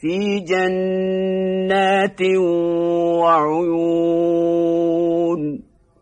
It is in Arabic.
في جنات وعيون